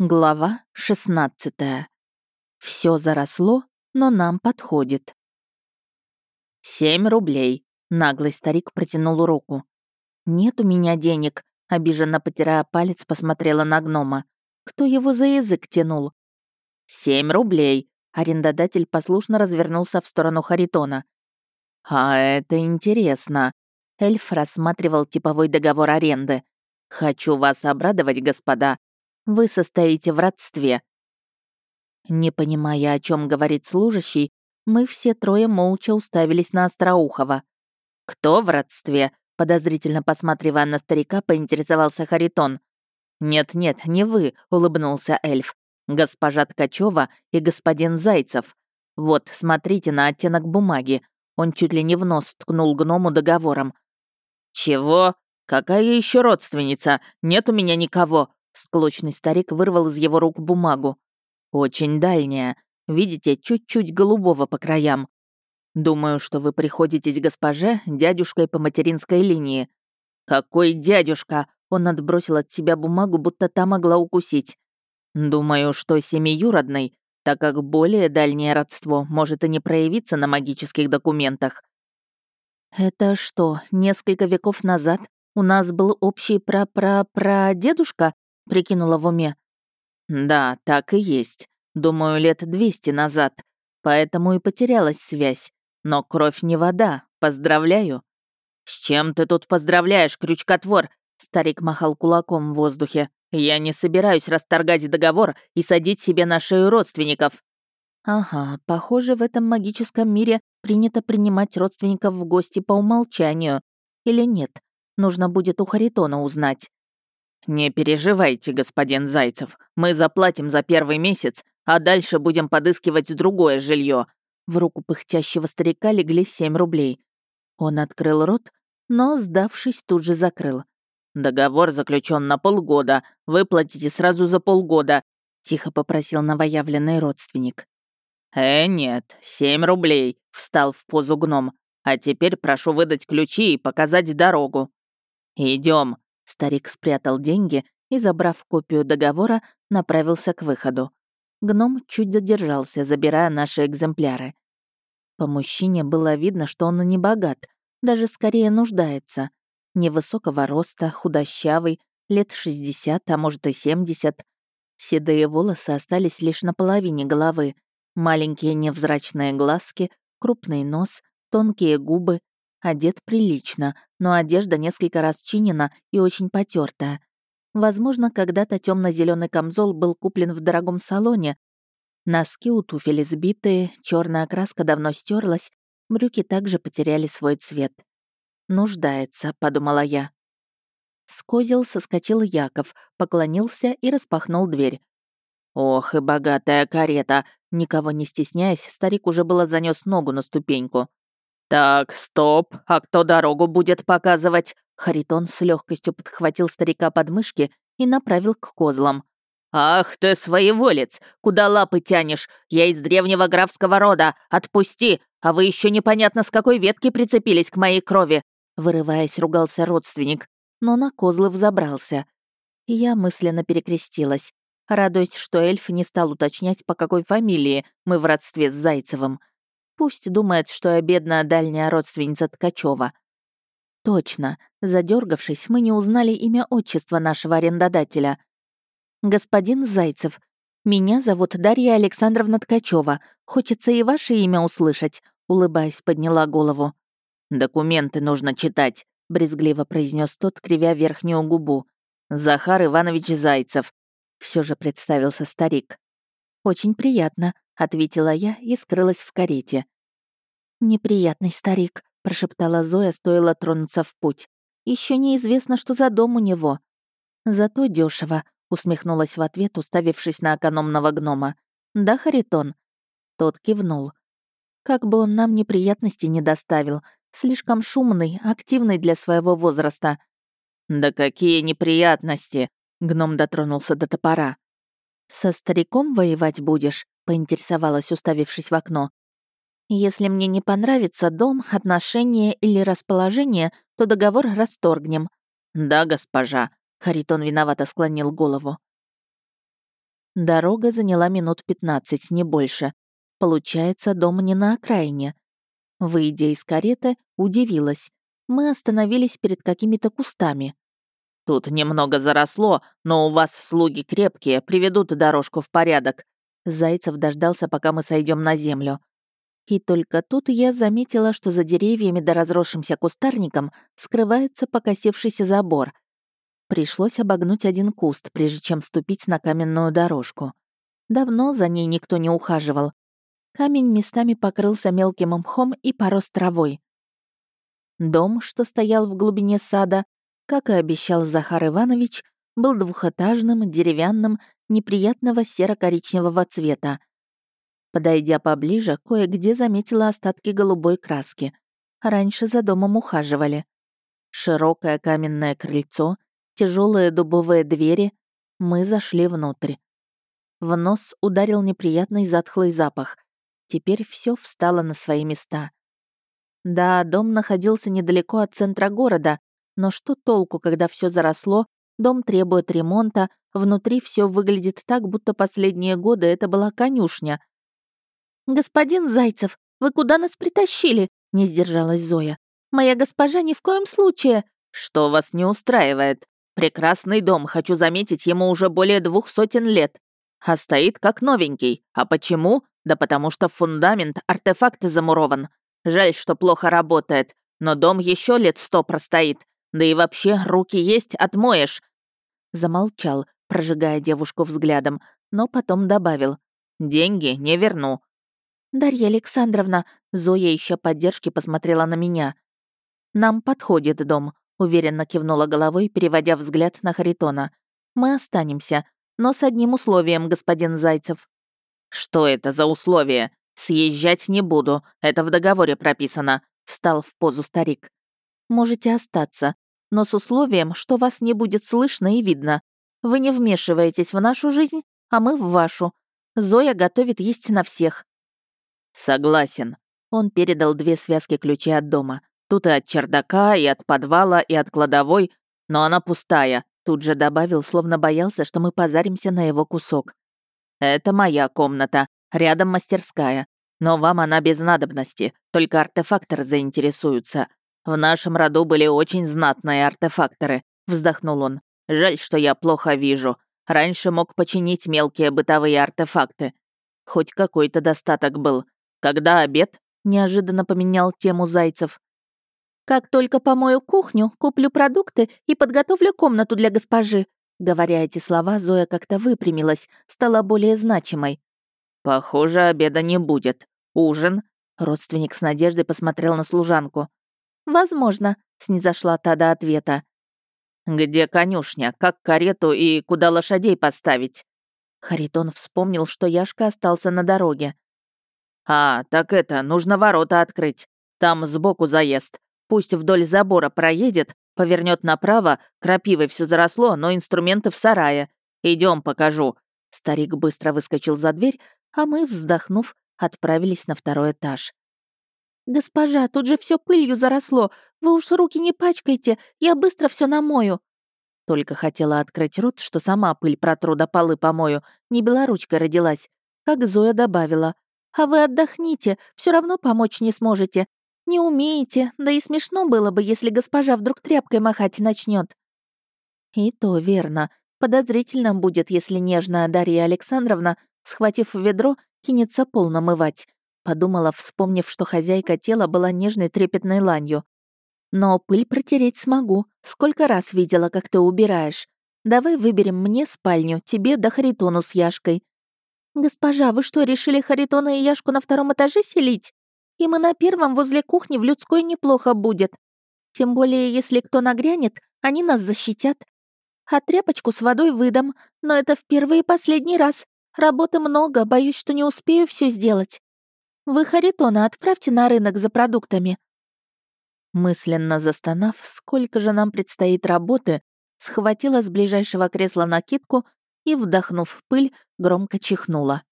Глава 16. Все заросло, но нам подходит. «Семь рублей», — наглый старик протянул руку. «Нет у меня денег», — обиженно потирая палец, посмотрела на гнома. «Кто его за язык тянул?» «Семь рублей», — арендодатель послушно развернулся в сторону Харитона. «А это интересно», — эльф рассматривал типовой договор аренды. «Хочу вас обрадовать, господа. Вы состоите в родстве». Не понимая, о чем говорит служащий, мы все трое молча уставились на Остроухова. «Кто в родстве?» — подозрительно посматривая на старика, поинтересовался Харитон. «Нет-нет, не вы», — улыбнулся эльф. «Госпожа Ткачева и господин Зайцев. Вот, смотрите на оттенок бумаги». Он чуть ли не в нос ткнул гному договором. «Чего? Какая еще родственница? Нет у меня никого!» Склочный старик вырвал из его рук бумагу. «Очень дальняя. Видите, чуть-чуть голубого по краям. Думаю, что вы приходитесь госпоже дядюшкой по материнской линии». «Какой дядюшка?» Он отбросил от себя бумагу, будто та могла укусить. «Думаю, что семиюродный, так как более дальнее родство может и не проявиться на магических документах». «Это что, несколько веков назад у нас был общий пра-пра-прадедушка?» Прикинула в уме. Да, так и есть. Думаю, лет двести назад. Поэтому и потерялась связь. Но кровь не вода. Поздравляю. С чем ты тут поздравляешь, крючкотвор? Старик махал кулаком в воздухе. Я не собираюсь расторгать договор и садить себе на шею родственников. Ага, похоже, в этом магическом мире принято принимать родственников в гости по умолчанию. Или нет? Нужно будет у Харитона узнать. «Не переживайте, господин Зайцев, мы заплатим за первый месяц, а дальше будем подыскивать другое жилье. В руку пыхтящего старика легли семь рублей. Он открыл рот, но, сдавшись, тут же закрыл. «Договор заключен на полгода, выплатите сразу за полгода», — тихо попросил новоявленный родственник. «Э, нет, семь рублей», — встал в позу гном. «А теперь прошу выдать ключи и показать дорогу». Идем, Старик спрятал деньги и, забрав копию договора, направился к выходу. Гном чуть задержался, забирая наши экземпляры. По мужчине было видно, что он не богат, даже скорее нуждается. Невысокого роста, худощавый, лет 60, а может и 70. Седые волосы остались лишь на половине головы. Маленькие невзрачные глазки, крупный нос, тонкие губы, Одет прилично, но одежда несколько раз чинена и очень потертая. Возможно, когда-то темно зеленый камзол был куплен в дорогом салоне. Носки у туфель сбитые, черная окраска давно стерлась, брюки также потеряли свой цвет. «Нуждается», — подумала я. С козел соскочил Яков, поклонился и распахнул дверь. «Ох и богатая карета!» Никого не стесняясь, старик уже было занес ногу на ступеньку. «Так, стоп, а кто дорогу будет показывать?» Харитон с легкостью подхватил старика под мышки и направил к козлам. «Ах ты, своеволец! Куда лапы тянешь? Я из древнего графского рода! Отпусти! А вы еще непонятно с какой ветки прицепились к моей крови!» Вырываясь, ругался родственник, но на козлы взобрался. Я мысленно перекрестилась, радуясь, что эльф не стал уточнять, по какой фамилии мы в родстве с Зайцевым. Пусть думает, что я бедная дальняя родственница Ткачева. Точно, задергавшись, мы не узнали имя отчества нашего арендодателя. Господин Зайцев, меня зовут Дарья Александровна Ткачева. Хочется и ваше имя услышать, улыбаясь, подняла голову. Документы нужно читать, брезгливо произнес тот, кривя верхнюю губу. Захар Иванович Зайцев. Все же представился старик. Очень приятно, ответила я и скрылась в карете. «Неприятный старик», — прошептала Зоя, стоило тронуться в путь. Еще неизвестно, что за дом у него». «Зато дешево, усмехнулась в ответ, уставившись на экономного гнома. «Да, Харитон?» Тот кивнул. «Как бы он нам неприятностей не доставил. Слишком шумный, активный для своего возраста». «Да какие неприятности!» — гном дотронулся до топора. «Со стариком воевать будешь?» поинтересовалась, уставившись в окно. «Если мне не понравится дом, отношения или расположение, то договор расторгнем». «Да, госпожа», — Харитон виновато склонил голову. Дорога заняла минут 15, не больше. Получается, дом не на окраине. Выйдя из кареты, удивилась. Мы остановились перед какими-то кустами. «Тут немного заросло, но у вас слуги крепкие, приведут дорожку в порядок». Зайцев дождался, пока мы сойдем на землю. И только тут я заметила, что за деревьями да разросшимся кустарником скрывается покосившийся забор — Пришлось обогнуть один куст, прежде чем ступить на каменную дорожку. Давно за ней никто не ухаживал. Камень местами покрылся мелким мхом и порос травой. Дом, что стоял в глубине сада, как и обещал Захар Иванович, был двухэтажным, деревянным, неприятного серо-коричневого цвета. Подойдя поближе, кое-где заметила остатки голубой краски. Раньше за домом ухаживали. Широкое каменное крыльцо, тяжелые дубовые двери. Мы зашли внутрь. В нос ударил неприятный затхлый запах. Теперь все встало на свои места. Да, дом находился недалеко от центра города, но что толку, когда все заросло, дом требует ремонта, внутри все выглядит так, будто последние годы это была конюшня. «Господин Зайцев, вы куда нас притащили?» — не сдержалась Зоя. «Моя госпожа ни в коем случае...» «Что вас не устраивает?» Прекрасный дом, хочу заметить, ему уже более двух сотен лет. А стоит как новенький. А почему? Да потому что фундамент артефакт замурован. Жаль, что плохо работает, но дом еще лет сто простоит. Да и вообще, руки есть, отмоешь. Замолчал, прожигая девушку взглядом, но потом добавил. «Деньги не верну». «Дарья Александровна», Зоя еще поддержки посмотрела на меня. «Нам подходит дом уверенно кивнула головой, переводя взгляд на Харитона. Мы останемся, но с одним условием, господин Зайцев. Что это за условие? Съезжать не буду, это в договоре прописано, встал в позу старик. Можете остаться, но с условием, что вас не будет слышно и видно. Вы не вмешиваетесь в нашу жизнь, а мы в вашу. Зоя готовит есть на всех. Согласен. Он передал две связки ключей от дома. Тут и от чердака, и от подвала, и от кладовой, но она пустая», тут же добавил, словно боялся, что мы позаримся на его кусок. «Это моя комната, рядом мастерская, но вам она без надобности, только артефактор заинтересуются. В нашем роду были очень знатные артефакторы», вздохнул он. «Жаль, что я плохо вижу. Раньше мог починить мелкие бытовые артефакты. Хоть какой-то достаток был. Когда обед?» неожиданно поменял тему Зайцев. Как только помою кухню, куплю продукты и подготовлю комнату для госпожи». Говоря эти слова, Зоя как-то выпрямилась, стала более значимой. «Похоже, обеда не будет. Ужин?» Родственник с надеждой посмотрел на служанку. «Возможно», — снизошла та до ответа. «Где конюшня? Как карету и куда лошадей поставить?» Харитон вспомнил, что Яшка остался на дороге. «А, так это, нужно ворота открыть. Там сбоку заезд. Пусть вдоль забора проедет, повернет направо, крапивой все заросло, но инструменты в сарае. Идем, покажу». Старик быстро выскочил за дверь, а мы, вздохнув, отправились на второй этаж. «Госпожа, тут же все пылью заросло. Вы уж руки не пачкайте, я быстро все намою». Только хотела открыть рот, что сама пыль протру до полы помою, не белоручка родилась. Как Зоя добавила. «А вы отдохните, все равно помочь не сможете. «Не умеете, да и смешно было бы, если госпожа вдруг тряпкой махать начнет. И то верно. Подозрительно будет, если нежная Дарья Александровна, схватив ведро, кинется пол намывать. Подумала, вспомнив, что хозяйка тела была нежной трепетной ланью. Но пыль протереть смогу. Сколько раз видела, как ты убираешь. Давай выберем мне спальню, тебе да Харитону с Яшкой. Госпожа, вы что, решили Харитона и Яшку на втором этаже селить? Им и на первом возле кухни в людской неплохо будет. Тем более, если кто нагрянет, они нас защитят. А тряпочку с водой выдам, но это в первый и последний раз. Работы много, боюсь, что не успею все сделать. Вы Харитона отправьте на рынок за продуктами». Мысленно застонав, сколько же нам предстоит работы, схватила с ближайшего кресла накидку и, вдохнув пыль, громко чихнула.